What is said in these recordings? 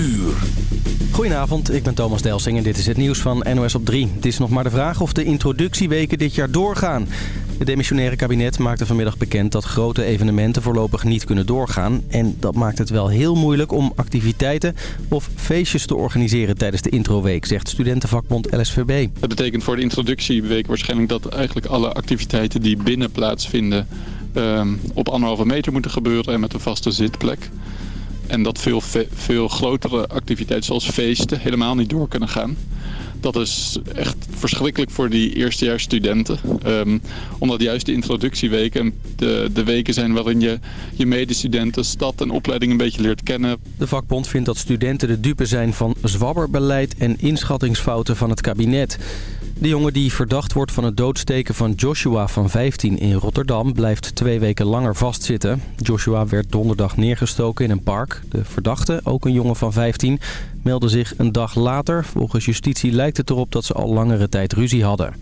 uur. Goedenavond, ik ben Thomas Delsing en dit is het nieuws van NOS op 3. Het is nog maar de vraag of de introductieweken dit jaar doorgaan. Het demissionaire kabinet maakte vanmiddag bekend dat grote evenementen voorlopig niet kunnen doorgaan. En dat maakt het wel heel moeilijk om activiteiten of feestjes te organiseren tijdens de introweek, zegt studentenvakbond LSVB. Dat betekent voor de introductieweek waarschijnlijk dat eigenlijk alle activiteiten die binnen plaatsvinden um, op anderhalve meter moeten gebeuren en met een vaste zitplek. En dat veel, veel grotere activiteiten zoals feesten helemaal niet door kunnen gaan. Dat is echt verschrikkelijk voor die eerstejaarsstudenten. Um, omdat juist de introductieweken de, de weken zijn waarin je je medestudenten, stad en opleiding een beetje leert kennen. De vakbond vindt dat studenten de dupe zijn van zwabberbeleid en inschattingsfouten van het kabinet. De jongen die verdacht wordt van het doodsteken van Joshua van 15 in Rotterdam blijft twee weken langer vastzitten. Joshua werd donderdag neergestoken in een park. De verdachte, ook een jongen van 15, meldde zich een dag later. Volgens justitie lijkt het erop dat ze al langere tijd ruzie hadden.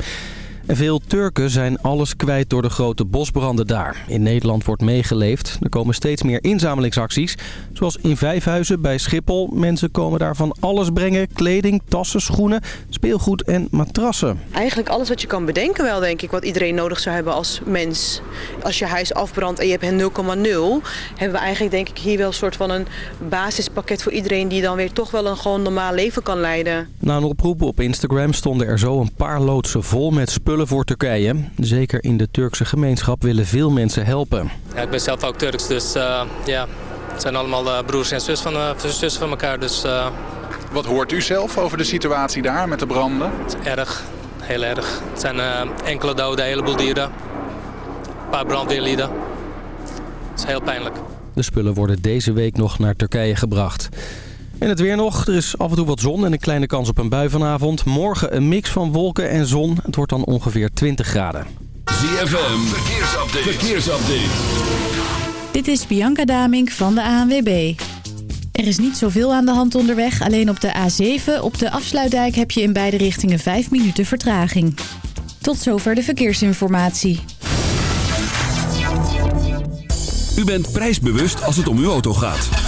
En veel Turken zijn alles kwijt door de grote bosbranden daar. In Nederland wordt meegeleefd. Er komen steeds meer inzamelingsacties. Zoals in Vijfhuizen bij Schiphol. Mensen komen daar van alles brengen. Kleding, tassen, schoenen, speelgoed en matrassen. Eigenlijk alles wat je kan bedenken wel, denk ik. Wat iedereen nodig zou hebben als mens. Als je huis afbrandt en je hebt een 0,0... hebben we eigenlijk denk ik hier wel een soort van een basispakket voor iedereen... die dan weer toch wel een gewoon normaal leven kan leiden. Na een oproep op Instagram stonden er zo een paar loodsen vol met spullen voor Turkije. Zeker in de Turkse gemeenschap willen veel mensen helpen. Ja, ik ben zelf ook Turks, dus uh, ja, het zijn allemaal uh, broers en zus van, uh, zussen van elkaar. Dus, Wat hoort u zelf over de situatie daar met de branden? Het is erg, heel erg. Het zijn enkele doden, een heleboel dieren, een paar brandweerlieden. Het is heel pijnlijk. De spullen worden deze week nog naar Turkije gebracht. En het weer nog. Er is af en toe wat zon en een kleine kans op een bui vanavond. Morgen een mix van wolken en zon. Het wordt dan ongeveer 20 graden. ZFM, verkeersupdate. verkeersupdate. Dit is Bianca Damink van de ANWB. Er is niet zoveel aan de hand onderweg. Alleen op de A7, op de afsluitdijk, heb je in beide richtingen 5 minuten vertraging. Tot zover de verkeersinformatie. U bent prijsbewust als het om uw auto gaat.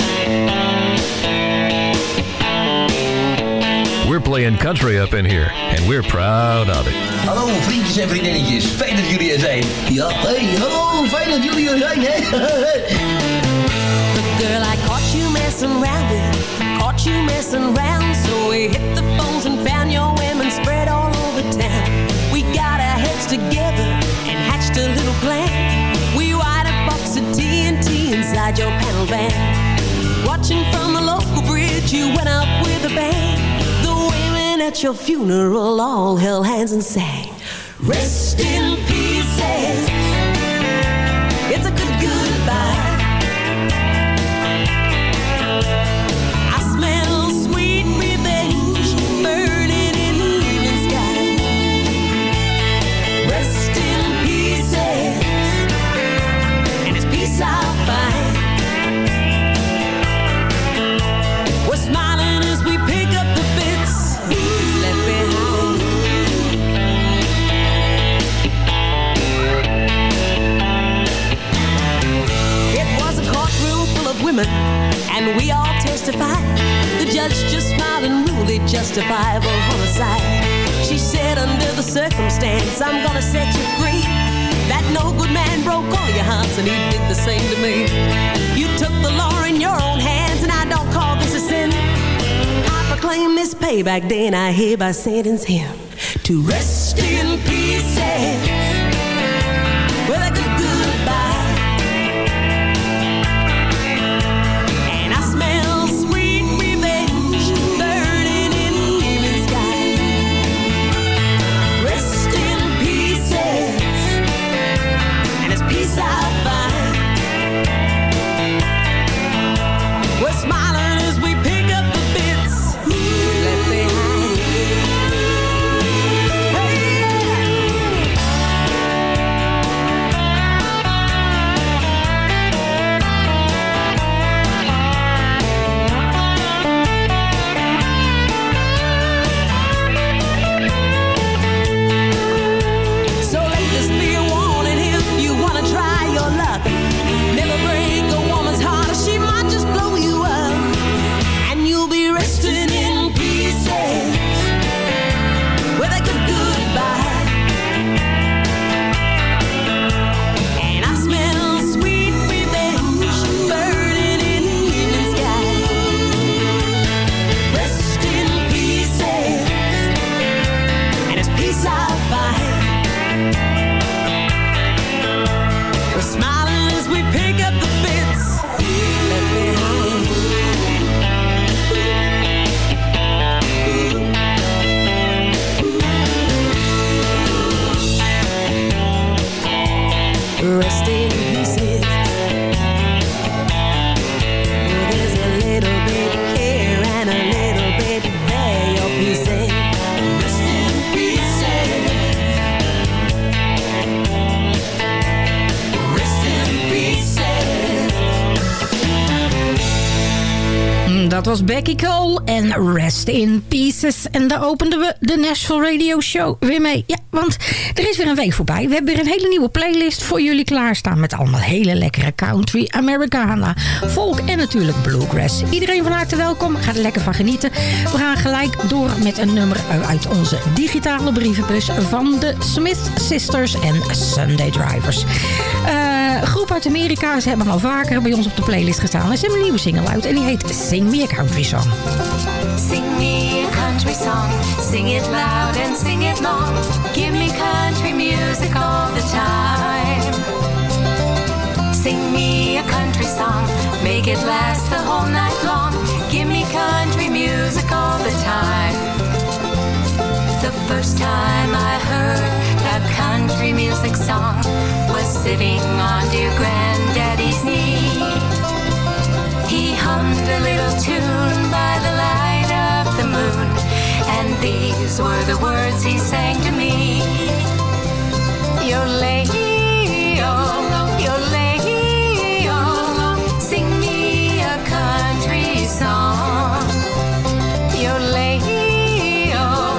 Playing country up in here, and we're proud of it. Hallo vriendjes en vriendinnetjes, fijn dat jullie er zijn. Ja, hey, hallo, fijn dat jullie er zijn, hè. Girl, I caught you messing around with, caught you messing around. So we hit the phones and found your women spread all over town. We got our heads together and hatched a little plan. We wired a box of TNT inside your panel van. Watching from the local bridge, you went up with a bang. Women at your funeral all held hands and sang. Rest in pieces. Justified. The judge just smiled and ruled it justifiable homicide. She said, under the circumstance, I'm gonna set you free. That no good man broke all your hearts and he did the same to me. You took the law in your own hands and I don't call this a sin. I proclaim this payback day and I hereby sentence him to rest in pieces eh? En daar openden we de Nashville Radio Show weer mee. Ja, want er is weer een week voorbij. We hebben weer een hele nieuwe playlist voor jullie klaarstaan... met allemaal hele lekkere country, Americana, folk en natuurlijk bluegrass. Iedereen van harte welkom. Ga er lekker van genieten. We gaan gelijk door met een nummer uit onze digitale brievenbus... van de Smith Sisters en Sunday Drivers. Eh, groep uit Amerika. Ze hebben al vaker bij ons op de playlist gestaan. En ze hebben een nieuwe single uit en die heet Sing Me a Country Song. Sing me country song, sing it loud and sing it long. Give me country music all the time. Sing me a country song, make it last the whole night long. Give me country music all the time. The first time I heard a country music song was sitting on dear granddaddy's knee. He hummed a little tune these were the words he sang to me. Oh, your lady, oh, sing me a country song. Oh, your lady, oh,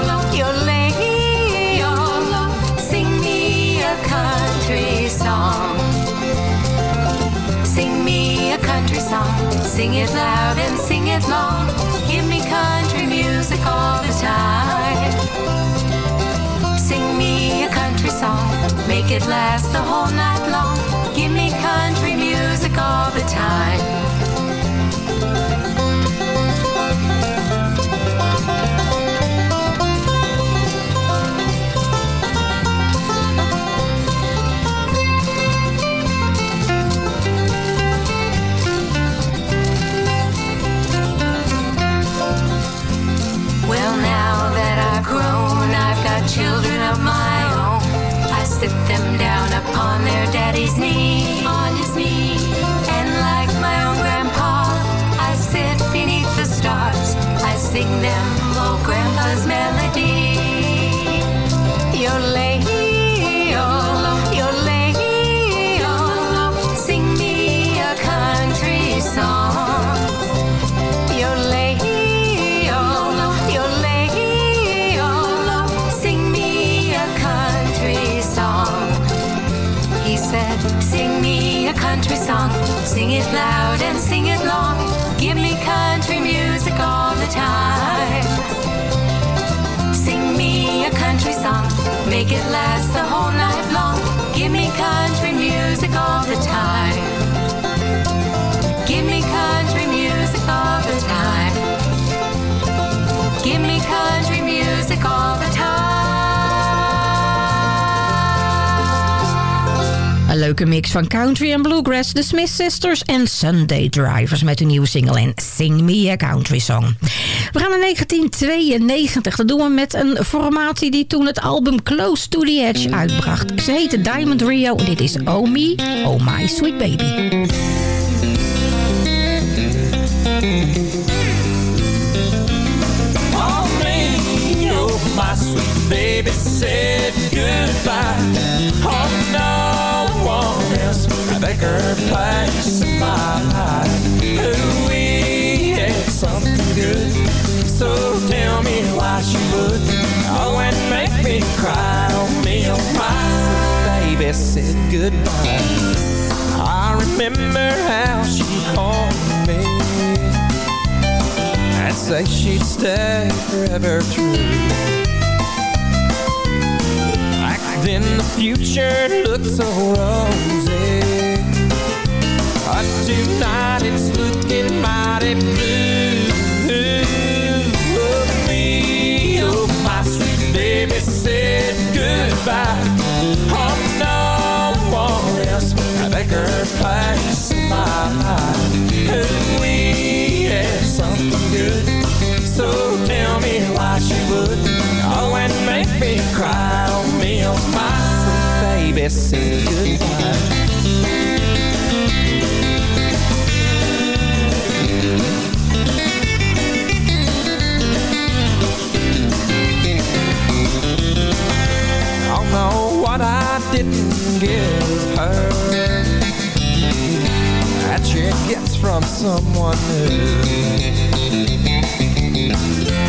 sing me a country song. Sing me a country song, sing it loud and sing it long. Give me country music all the time. Sing me a country song, make it last the whole night long. Give me country music all the time. It last leuke mix van country en bluegrass, de Smith Sisters en Sunday Drivers met hun nieuwe single en Sing Me a Country Song. We gaan naar 1992. Dat doen we met een formatie die toen het album Close to the Edge uitbracht. Ze heette Diamond Rio en dit is Oh Me, Oh My Sweet Baby. Oh, oh, my sweet baby. Girl place in my life. Ooh, we had something good. So tell me why she would. Oh, and make me cry. Oh, me, oh, my baby said goodbye. I remember how she called me and say she'd stay forever true. Then the future looked so rosy, but tonight it's looking mighty blue. Oh, me, oh, my sweet baby said goodbye. Oh, no one else place in my life. And we had something good. So tell me why she would Oh, and make me cry on me, oh my sweet baby, say goodbye didn't give her. That she gets from someone new.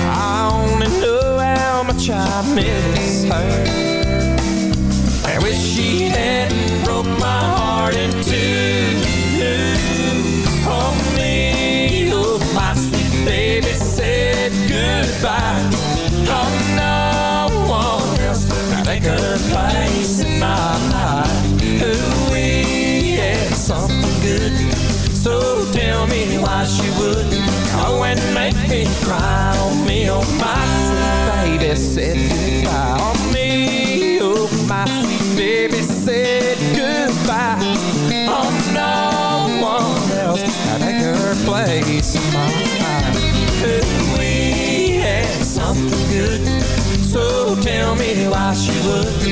I only know how much I miss her. I wish she hadn't broke my heart in two. Oh me, oh my sweet baby said goodbye. Oh no one else a good place in my life. Something good. So tell me why she would Go and make me cry on me, oh my sweet baby said goodbye. On me, oh my sweet baby said goodbye. Oh no one else a good place in my life. Ooh, something good. So tell me why she would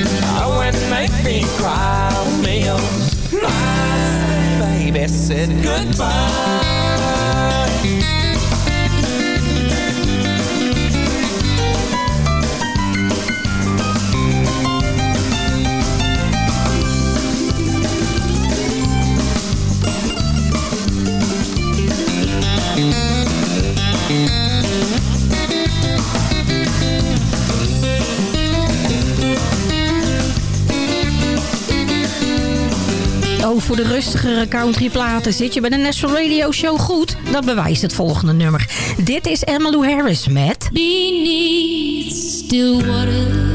make me cry on me, oh. My baby said goodbye voor de rustigere countryplaten zit je bij de National Radio Show goed. Dat bewijst het volgende nummer. Dit is Emmylou Harris met... Beneath still waters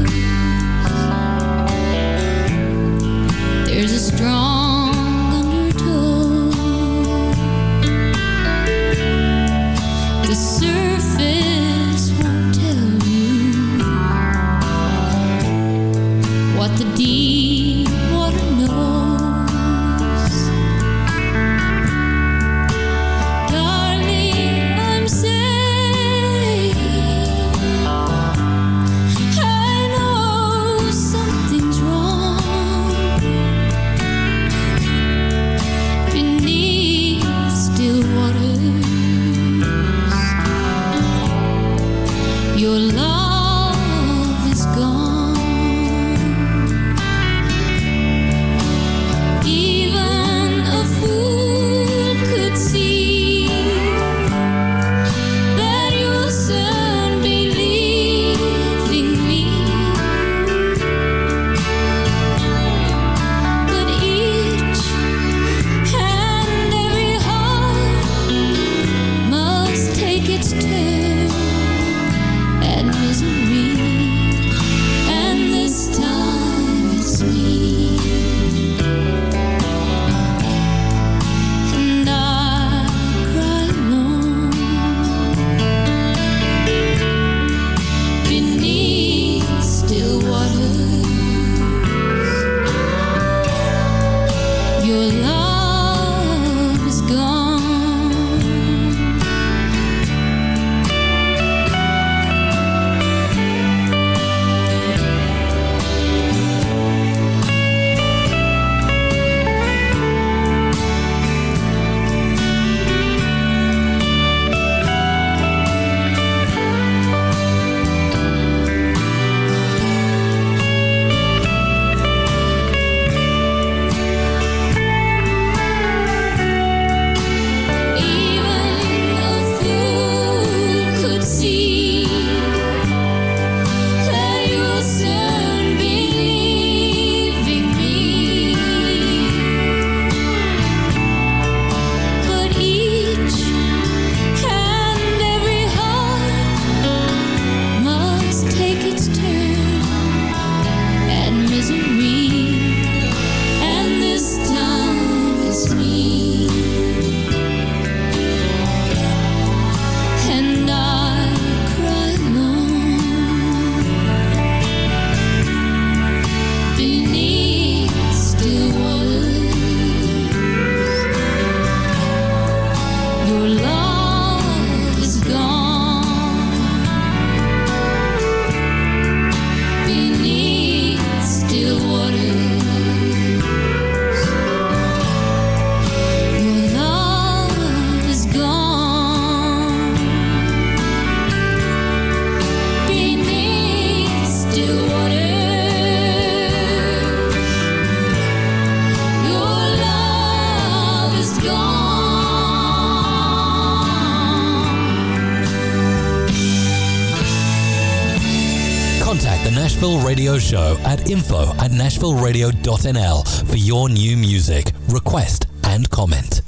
Show at info at nashvilleradio.nl for your new music, request, and comment.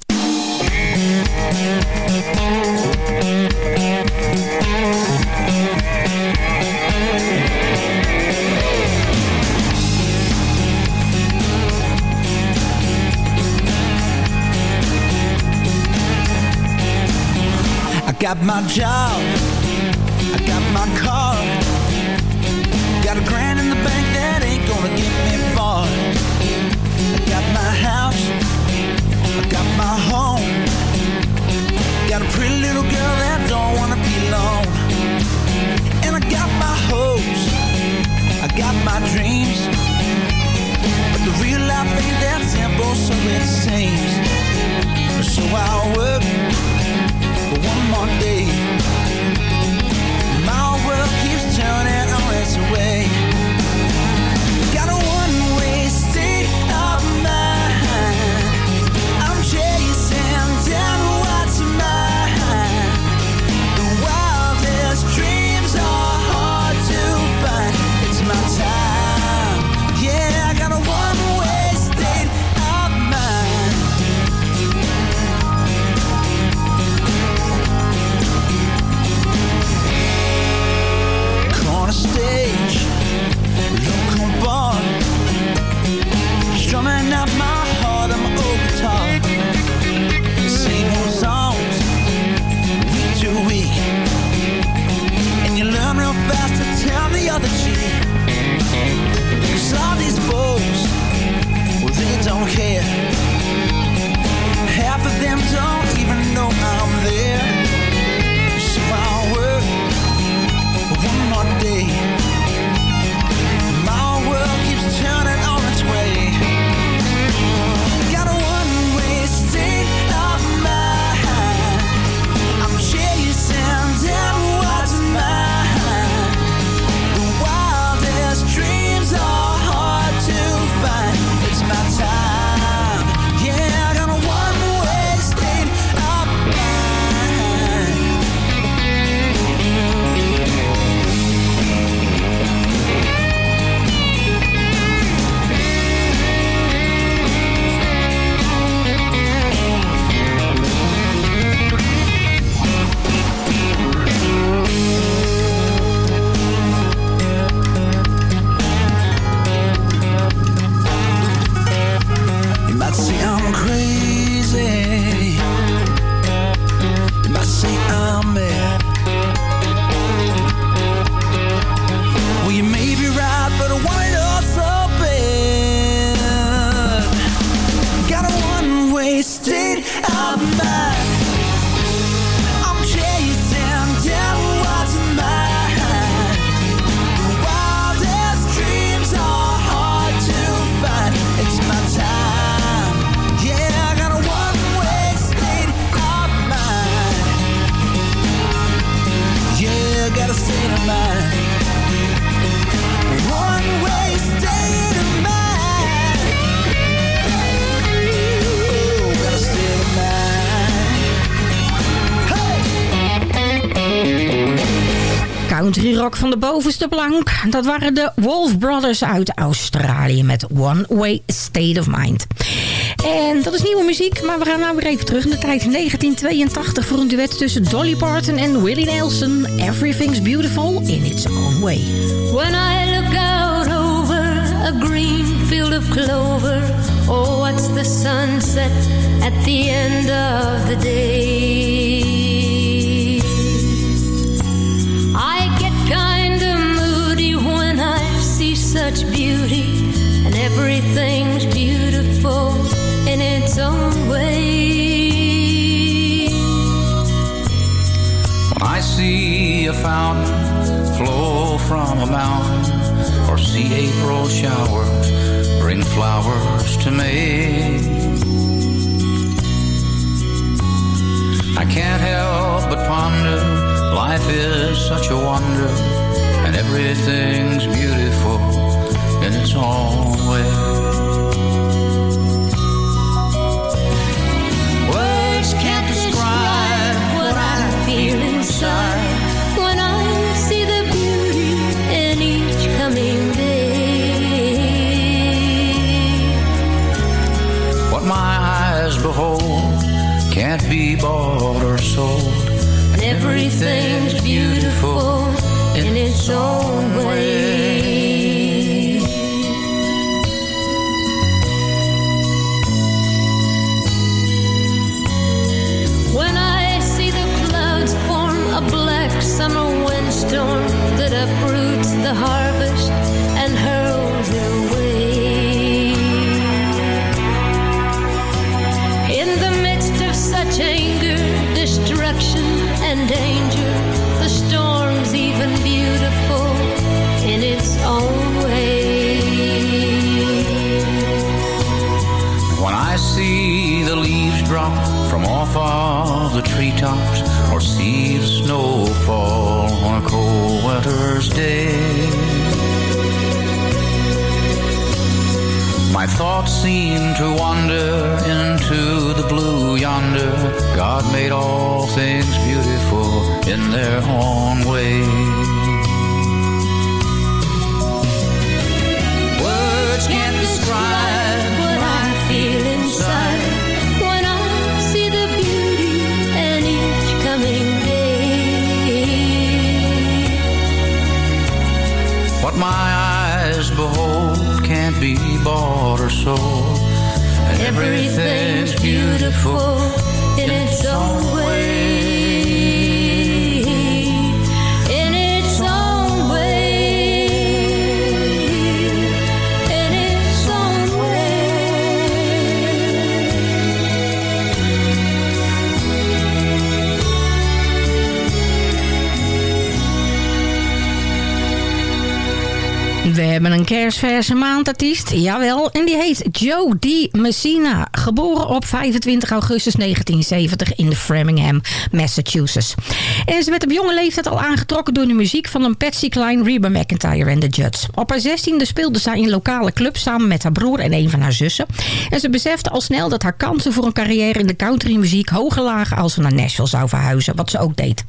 I got my job, I got my car, got my house, I got my home, got a pretty little girl that don't wanna be alone. And I got my hopes, I got my dreams, but the real life ain't that simple, so it seems. So I'll work for one more day. My world keeps turning on its way. Van de bovenste plank. Dat waren de Wolf Brothers uit Australië met One Way State of Mind. En dat is nieuwe muziek, maar we gaan nou weer even terug in de tijd 1982 voor een duet tussen Dolly Parton en Willie Nelson. Everything's Beautiful in Its Own Way. When I look out over a green field of clover, oh, what's the sunset at the end of the day? Such beauty, and everything's beautiful in its own way. When I see a fountain flow from a mountain, or see April showers bring flowers to me, I can't help but ponder. Life is such a wonder, and everything's beautiful its own way. Words can't describe what I feel inside. when I see the beauty in each coming day. What my eyes behold can't be bought or sold. Everything's beautiful in its own way. Uproots the harvest and hurls it away. In the midst of such anger, destruction, and danger, the storm's even beautiful in its own way. When I see the leaves drop from off of thoughts seem to wander into the blue yonder. God made all things beautiful in their own way. Words can't describe what I feel inside when I see the beauty in each coming day. What my eyes behold can't be bought sold. And everything's beautiful in its own way. We hebben een kerstverse maandartiest, jawel, en die heet Joe D. Messina. Geboren op 25 augustus 1970 in Framingham, Massachusetts. En ze werd op jonge leeftijd al aangetrokken door de muziek van een Patsy Cline, Reba McIntyre en de Judds. Op haar 16e speelde zij in lokale clubs samen met haar broer en een van haar zussen. En ze besefte al snel dat haar kansen voor een carrière in de countrymuziek hoger lagen als ze naar Nashville zou verhuizen, wat ze ook deed.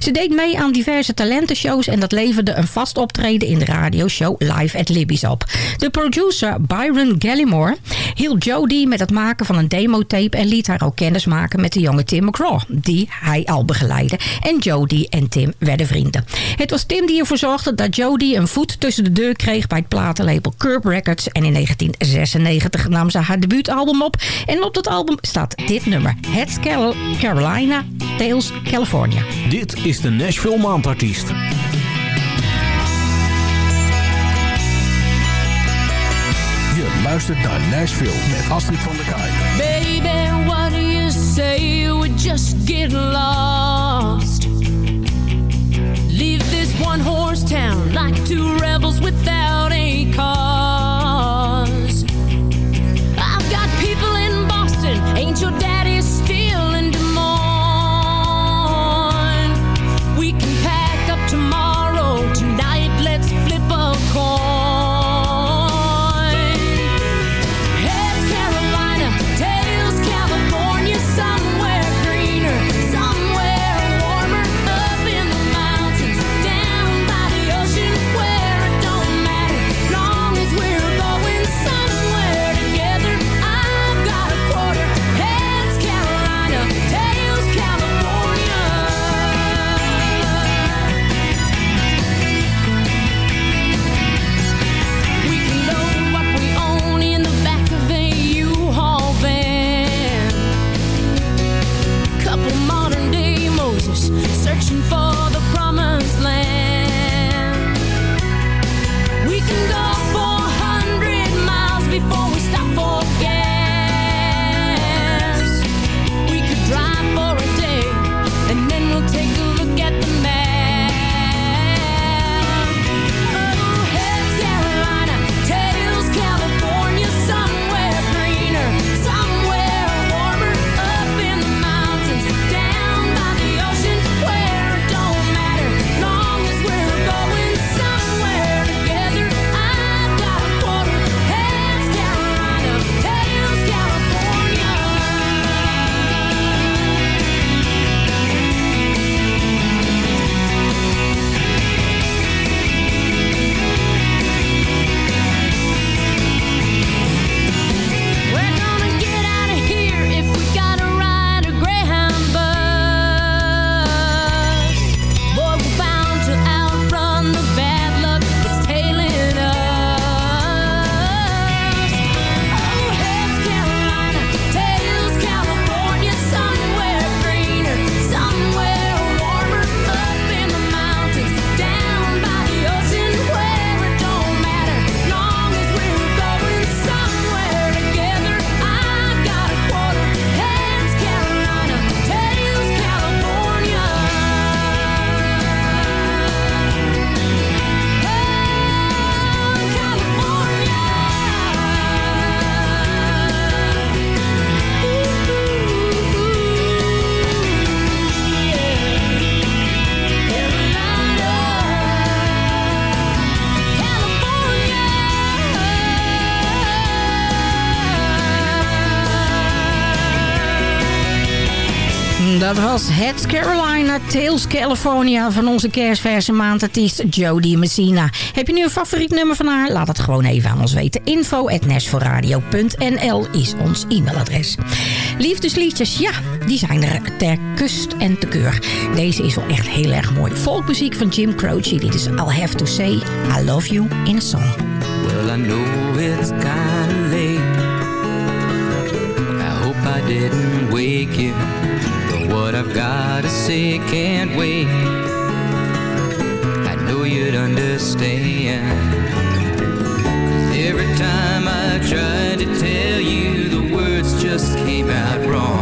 Ze deed mee aan diverse talentenshows en dat leverde een vast optreden in de radioshow Live at Libby's op. De producer Byron Gallimore hielp Jodie met het maken van een demotape en liet haar ook kennis maken met de jonge Tim McGraw, die hij al begeleidde. En Jodie en Tim werden vrienden. Het was Tim die ervoor zorgde dat Jodie een voet tussen de deur kreeg bij het platenlabel Curb Records. En in 1996 nam ze haar debuutalbum op. En op dat album staat dit nummer. Het Carolina Tales California. Dit is de Nashville Maandartiest. Luistert naar Nashville met Astrid van der Kaai. Baby, what do you say we just get lost? Leave this one horse town like two rebels without a cause. Dat was het Carolina Tales California van onze kerstverse maandartiest Jodie Messina. Heb je nu een favoriet nummer van haar? Laat het gewoon even aan ons weten. Info is ons e-mailadres. Liefdesliedjes, ja, die zijn er ter kust en te keur. Deze is wel echt heel erg mooi. Volkmuziek van Jim Croce. Dit is I'll Have To Say I Love You in a Song. Well, I know it's kinda late. I hope I didn't wake you. What I've got to say can't wait. I know you'd understand. 'Cause every time I tried to tell you, the words just came out wrong.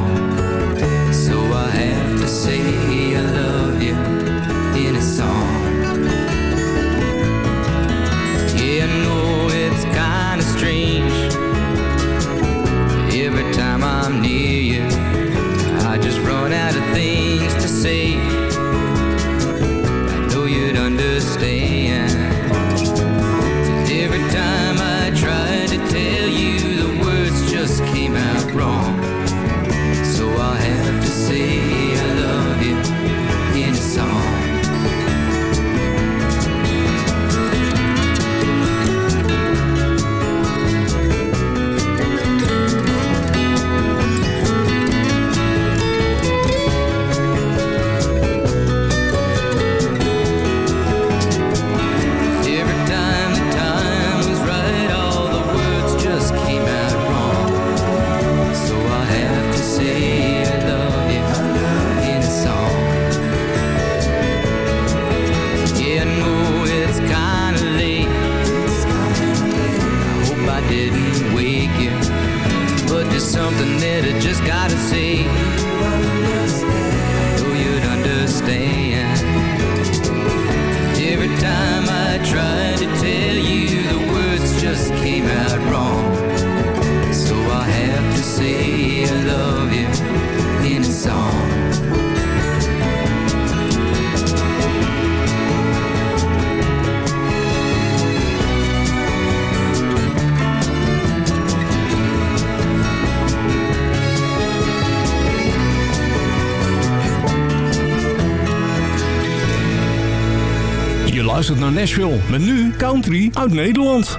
Nashville. Met nu country uit Nederland.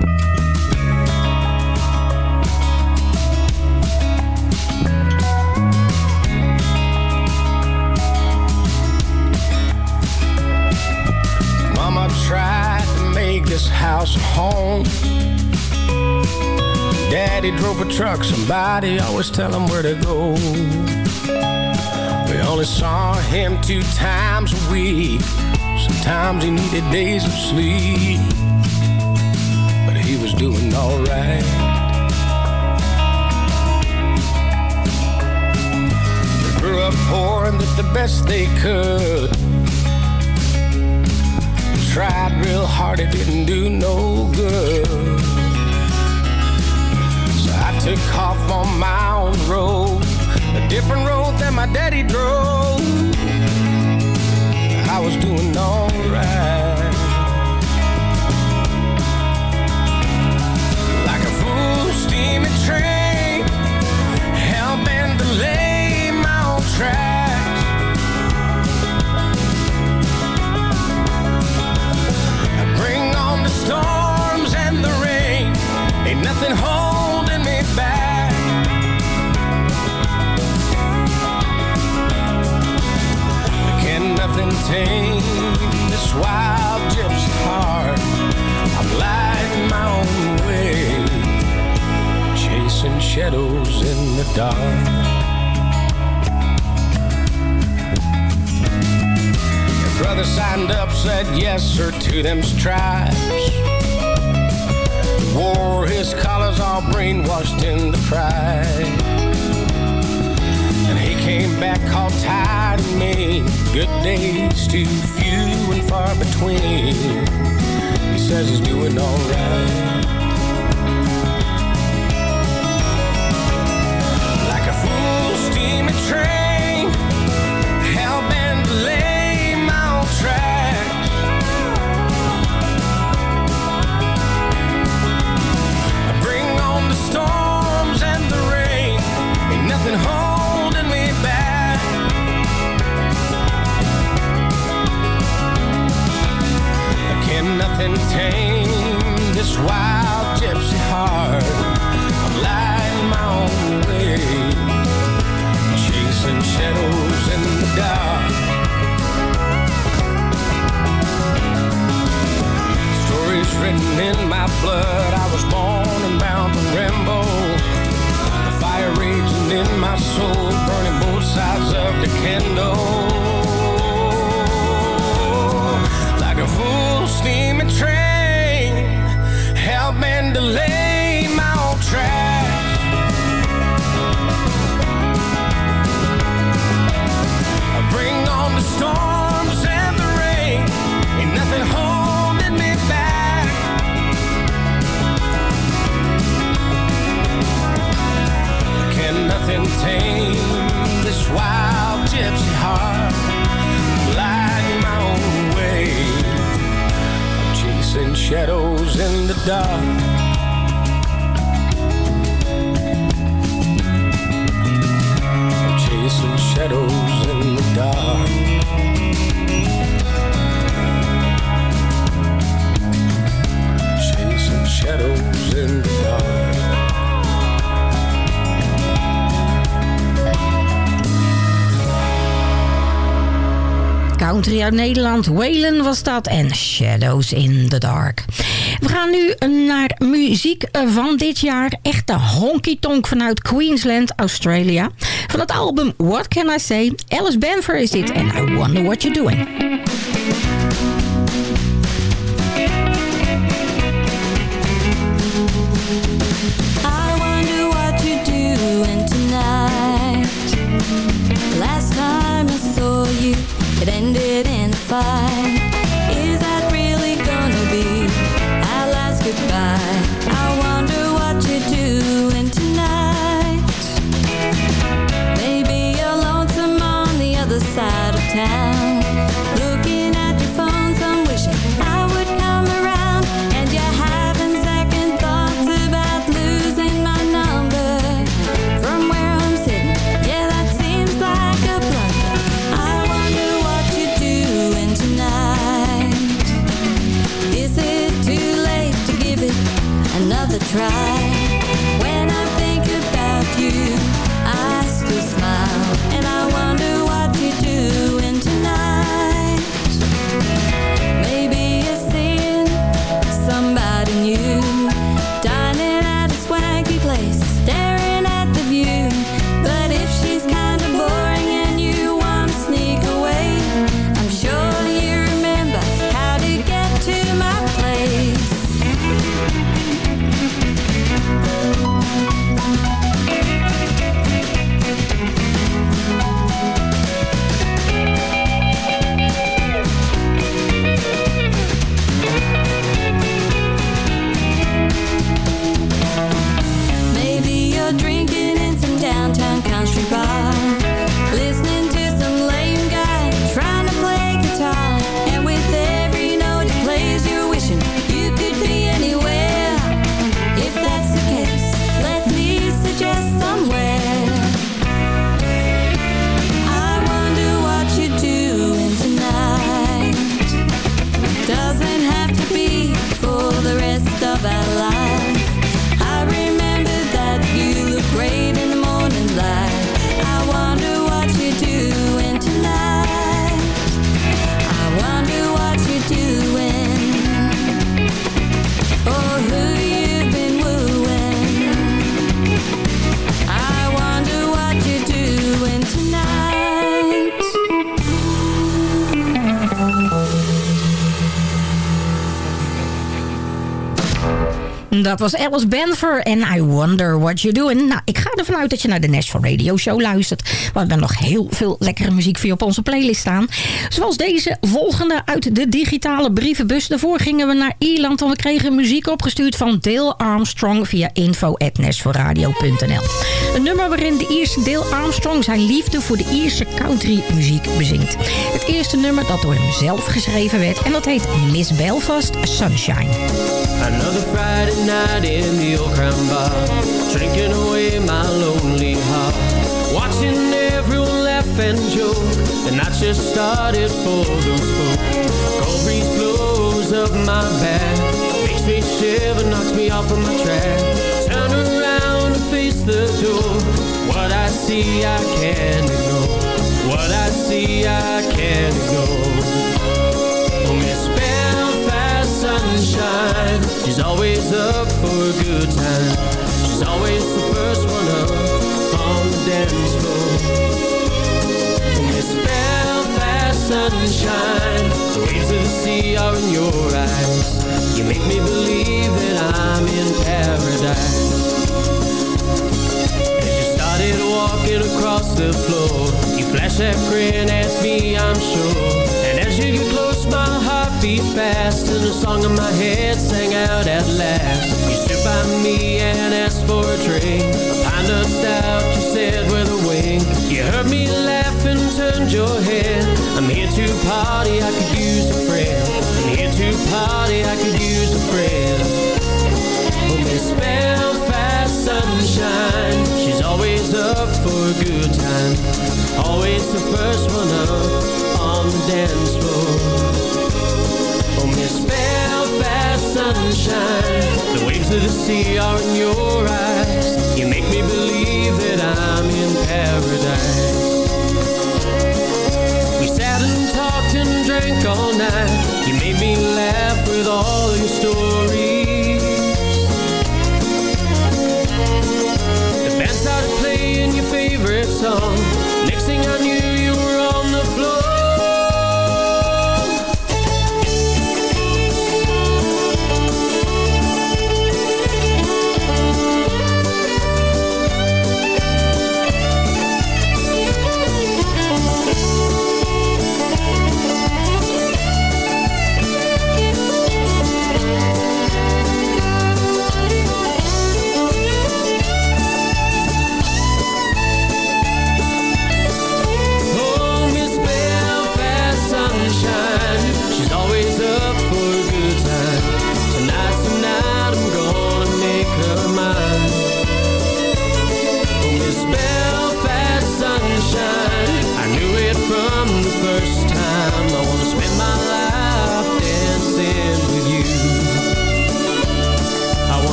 Mama tried to make this house a home. Daddy drove a truck, somebody always tell him where to go. We only saw him two times a week. Sometimes he needed days of sleep. But he was doing alright. They grew up poor and did the best they could. Tried real hard, it didn't do no good. So I took off on my own road, a different road than my daddy drove. I was doing alright. This wild gypsy heart? I'm lighting my own way, chasing shadows in the dark. Brother signed up, said yes, sir, to them stripes. Wore his collars all brainwashed into pride. Came back all tired and mean. Good days too few and far between. He says he's doing alright. Like a full steaming train, hell bent to lay my own tracks. Bring on the storms and the rain. Ain't nothing holding nothing tame. This wild gypsy heart. Uit Nederland, Waylon was dat en Shadows in the Dark. We gaan nu naar muziek van dit jaar. Echte honky-tonk vanuit Queensland, Australia. Van het album What Can I Say? Alice Benfer is dit en I Wonder What You're Doing. Ended Dat was Alice Benfer en I Wonder What You're Doing. Nou, ik ga ervan uit dat je naar de Nashville Radio Show luistert. Want we hebben nog heel veel lekkere muziek voor op onze playlist staan. Zoals deze volgende uit de digitale brievenbus. Daarvoor gingen we naar Ierland en we kregen muziek opgestuurd van Dale Armstrong via info.nashvilleradio.nl Een nummer waarin de Ierse Dale Armstrong zijn liefde voor de Ierse country muziek bezingt. Het eerste nummer dat door hem zelf geschreven werd en dat heet Miss Belfast Sunshine. Another Friday night in the old crown bar Drinking away my lonely heart Watching everyone laugh and joke The night just started for those folk Cold breeze blows up my back Makes me shiver, knocks me off of my track. Turn around and face the door. What I see I can't ignore. What I see I can't ignore She's always up for a good time. She's always the first one up on the dance floor. In this Belfast sunshine The waves of the sea are in your eyes. You make me believe that I'm in paradise. As you started walking across the floor You flash that grin at me, I'm sure. And as you beat fast, and the song in my head sang out at last. You stood by me and asked for a drink, a pint of stout, you said with a wink. You heard me laugh and turned your head. I'm here to party, I could use a friend. I'm here to party, I could use a friend. Oh, Miss Belfast sunshine, she's always up for a good time. Always the first one up the sea are in your eyes. You make me believe that I'm in paradise. We sat and talked and drank all night. You made me laugh with all your stories.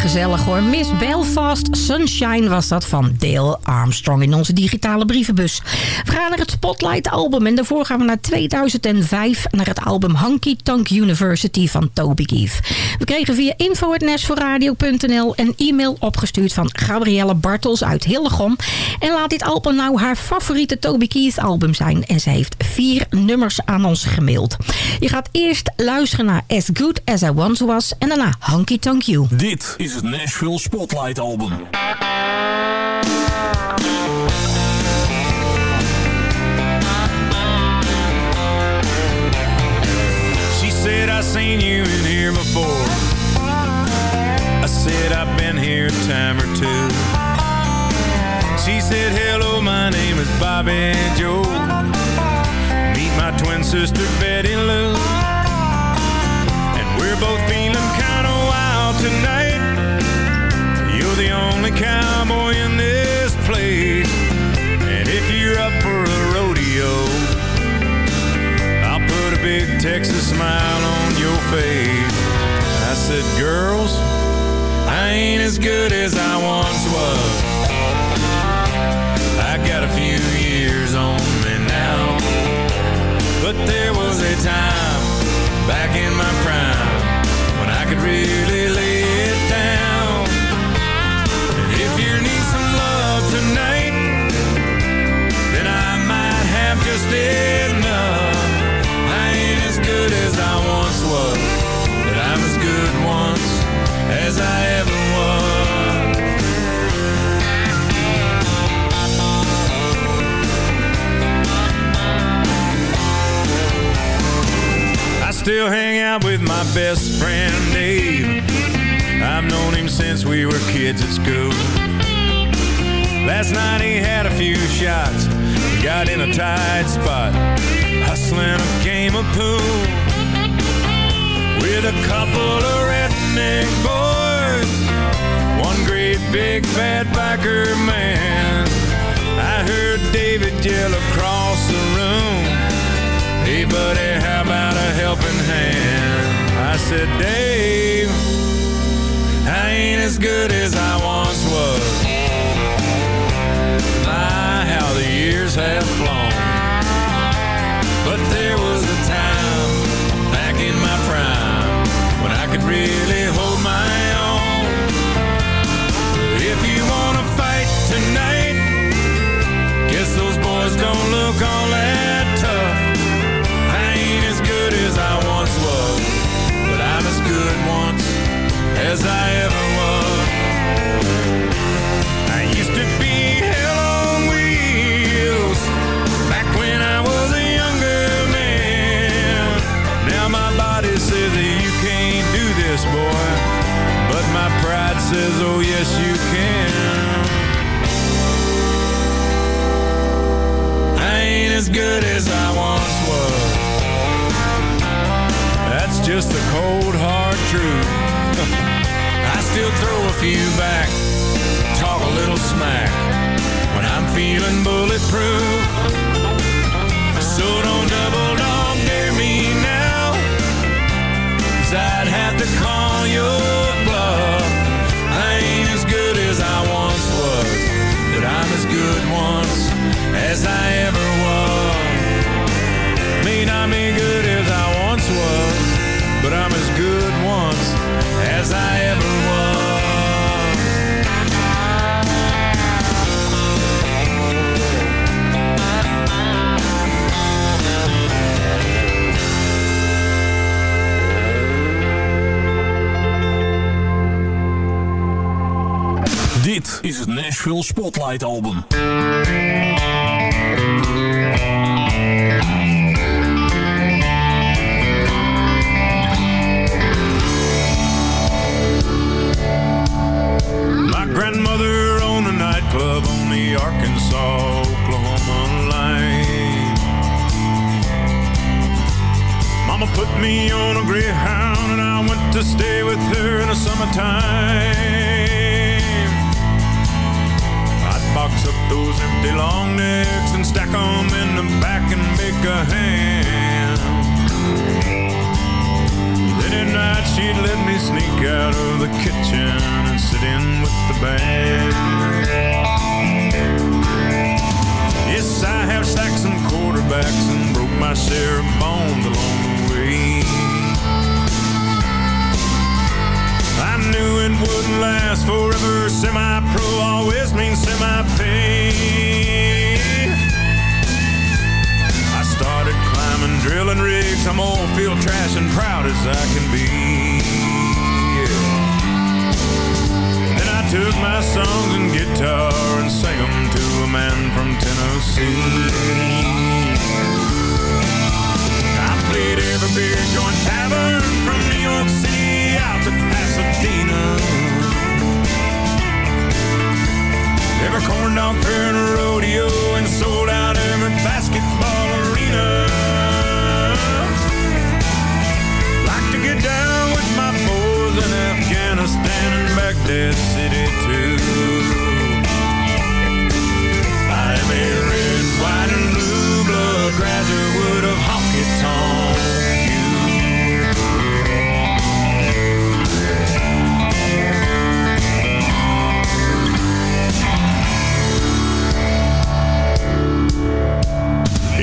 Gezellig hoor. Miss Belfast Sunshine was dat van Dale Armstrong in onze digitale brievenbus. We gaan naar het Spotlight album en daarvoor gaan we naar 2005 naar het album Honky Tonk University van Toby Keith. We kregen via info.nashforradio.nl een e-mail opgestuurd van Gabrielle Bartels uit Hillegom. En laat dit album nou haar favoriete Toby Keith album zijn. En ze heeft vier nummers aan ons gemaild. Je gaat eerst luisteren naar As Good As I Once Was en daarna Honky Tonk You. Dit het Nashville Spotlight Album. She said, I seen you in here before. I said, I've been here a time or two. She said, hello, my name is Bobby Joe. Meet my twin sister, Betty Lou. And we're both feeling kind of wild tonight. The only cowboy in this place. And if you're up for a rodeo, I'll put a big Texas smile on your face. I said, girls, I ain't as good as I once was. I got a few years on me now. But there was a time back in my prime when I could really still hang out with my best friend Dave. I've known him since we were kids at school. Last night he had a few shots, got in a tight spot, hustling a game of pool with a couple of redneck boys, one great big bad biker man. I heard David yell across the room. Hey buddy, how about a helping hand? I said, Dave, I ain't as good as I once have flown. But there was a time back in my prime when I could really hold my own. If you wanna fight tonight, guess those boys don't look all that tough. I ain't as good as I once was, but I'm as good once as I ever says, oh yes you can. I ain't as good as I once was. That's just the cold hard truth. I still throw a few back Talk a little smack When I'm feeling bulletproof. So don't double dog dare me now Cause I'd have to call you. Is het Nashville Spotlight Album. My grandmother owned a nightclub on the Arkansas Oklahoma line. Mama put me on a Greyhound and I went to stay with her in the summertime. Those empty long necks and stack 'em in the back and make a ham. Then at night she'd let me sneak out of the kitchen and sit in with the band. Yes, I have stacked and quarterbacks and broke my share of bones along the way. Knew it wouldn't last forever. Semi-pro always means semi-pay. I started climbing, drilling rigs. I'm all field trash and proud as I can be. Then I took my songs and guitar and sang them to a man from Tennessee. I played every beer joint tavern from New York City to Pasadena. Every corn dog fair and rodeo and sold out every basketball arena. Like to get down with my boys in Afghanistan and Baghdad City too. I am a red, white, and blue blood graduate of honky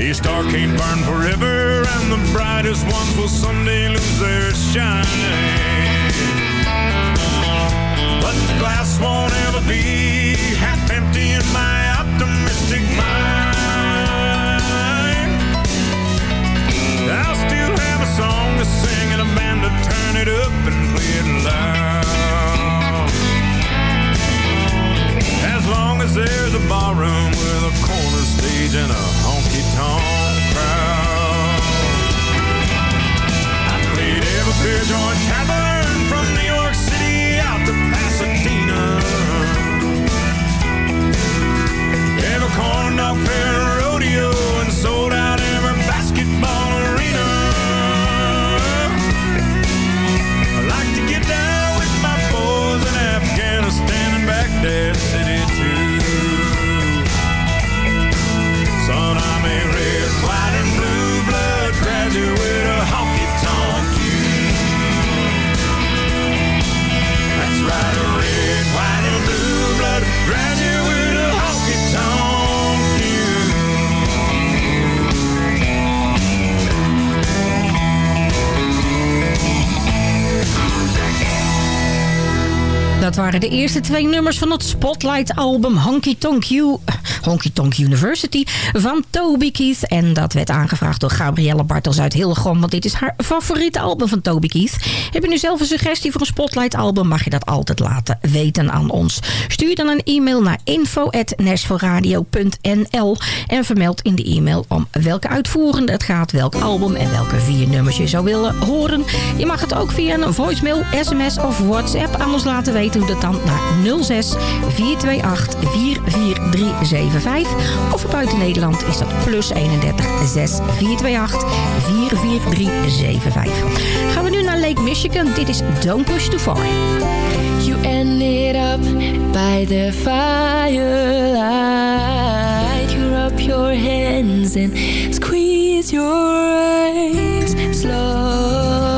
A star can't burn forever, and the brightest ones will someday lose their shine. But the glass won't ever be half empty in my optimistic mind. I'll still have a song to sing and a band to turn it up and play it loud. As long as there's a barroom with a corner stage and a I played every beer joint from New York City out to Pasadena. Every corn dog fair waren de eerste twee nummers van het Spotlight-album Honky Tonk, U, eh, Honky Tonk University van Toby Keith. En dat werd aangevraagd door Gabrielle Bartels uit Hillegom, want dit is haar favoriete album van Toby Keith. Heb je nu zelf een suggestie voor een Spotlight-album, mag je dat altijd laten weten aan ons. Stuur dan een e-mail naar info.nashforradio.nl en vermeld in de e-mail om welke uitvoerende het gaat, welk album en welke vier nummers je zou willen horen. Je mag het ook via een voicemail, sms of WhatsApp aan ons laten weten hoe dat dan naar 06 428 44375. Of buiten Nederland is dat plus 31 6 428 44375. Gaan we nu naar Lake Michigan. Dit is Don't Push Too Far. You ended up by the firelight. You rub your hands and squeeze your eyes slow.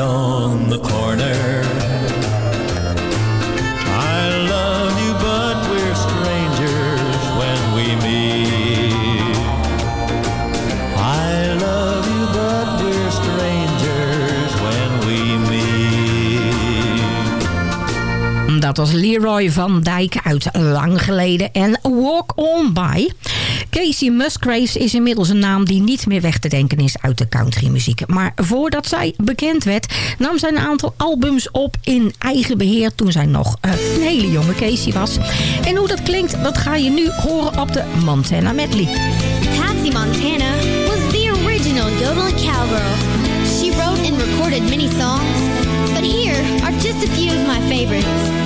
On the corner. I love you, but we're strangers when we meet. I love you, but we're strangers when we meet. Dat was Leroy van Dijk uit lang geleden en Walk On By. Casey Musgraves is inmiddels een naam die niet meer weg te denken is uit de countrymuziek. Maar voordat zij bekend werd, nam zij een aantal albums op in eigen beheer toen zij nog eh, een hele jonge Casey was. En hoe dat klinkt, dat ga je nu horen op de Montana Medley. Patsy Montana was the original yodeling cowgirl. She wrote and recorded many songs, but here are just a few of my favorites.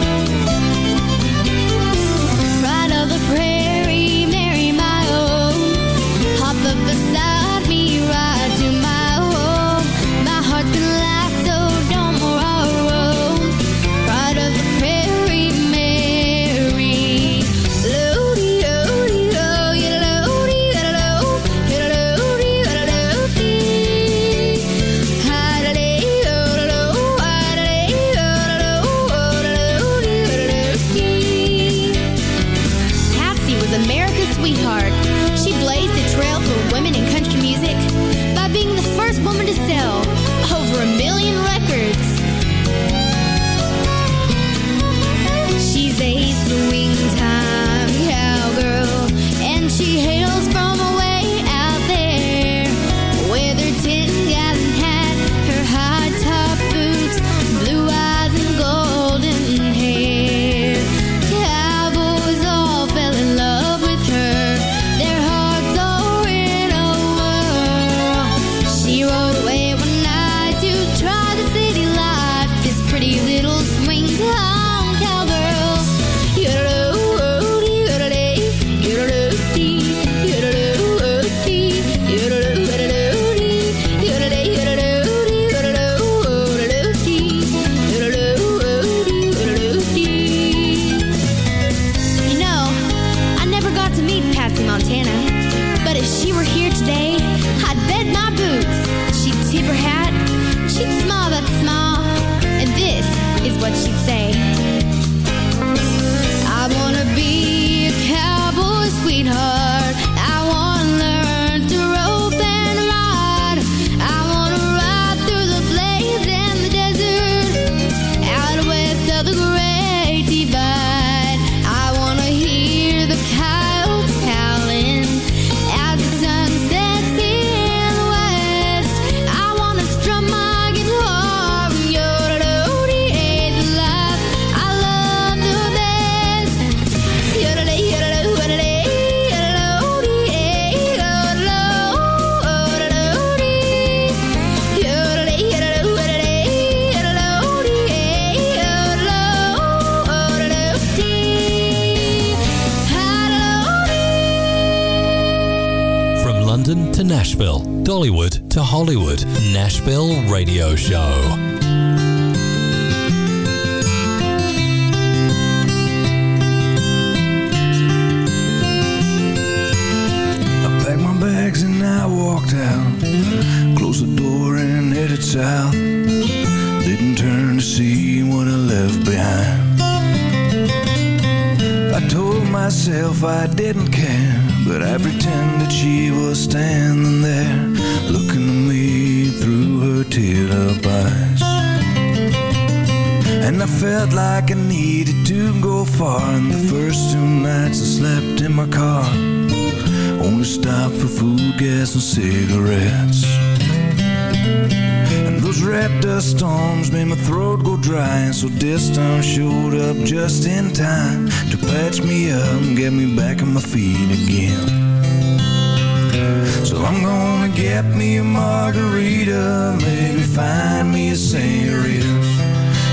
Nashville, Dollywood to Hollywood, Nashville Radio Show. And so distance showed up just in time to patch me up and get me back on my feet again. So I'm gonna get me a margarita, maybe find me a senorita.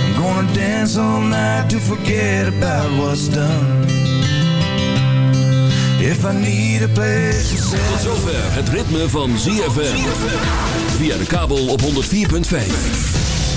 I'm gonna dance all night to forget about what's done. If I need a place to. Tot zover het ritme van ZFM. Via de kabel op 104.5.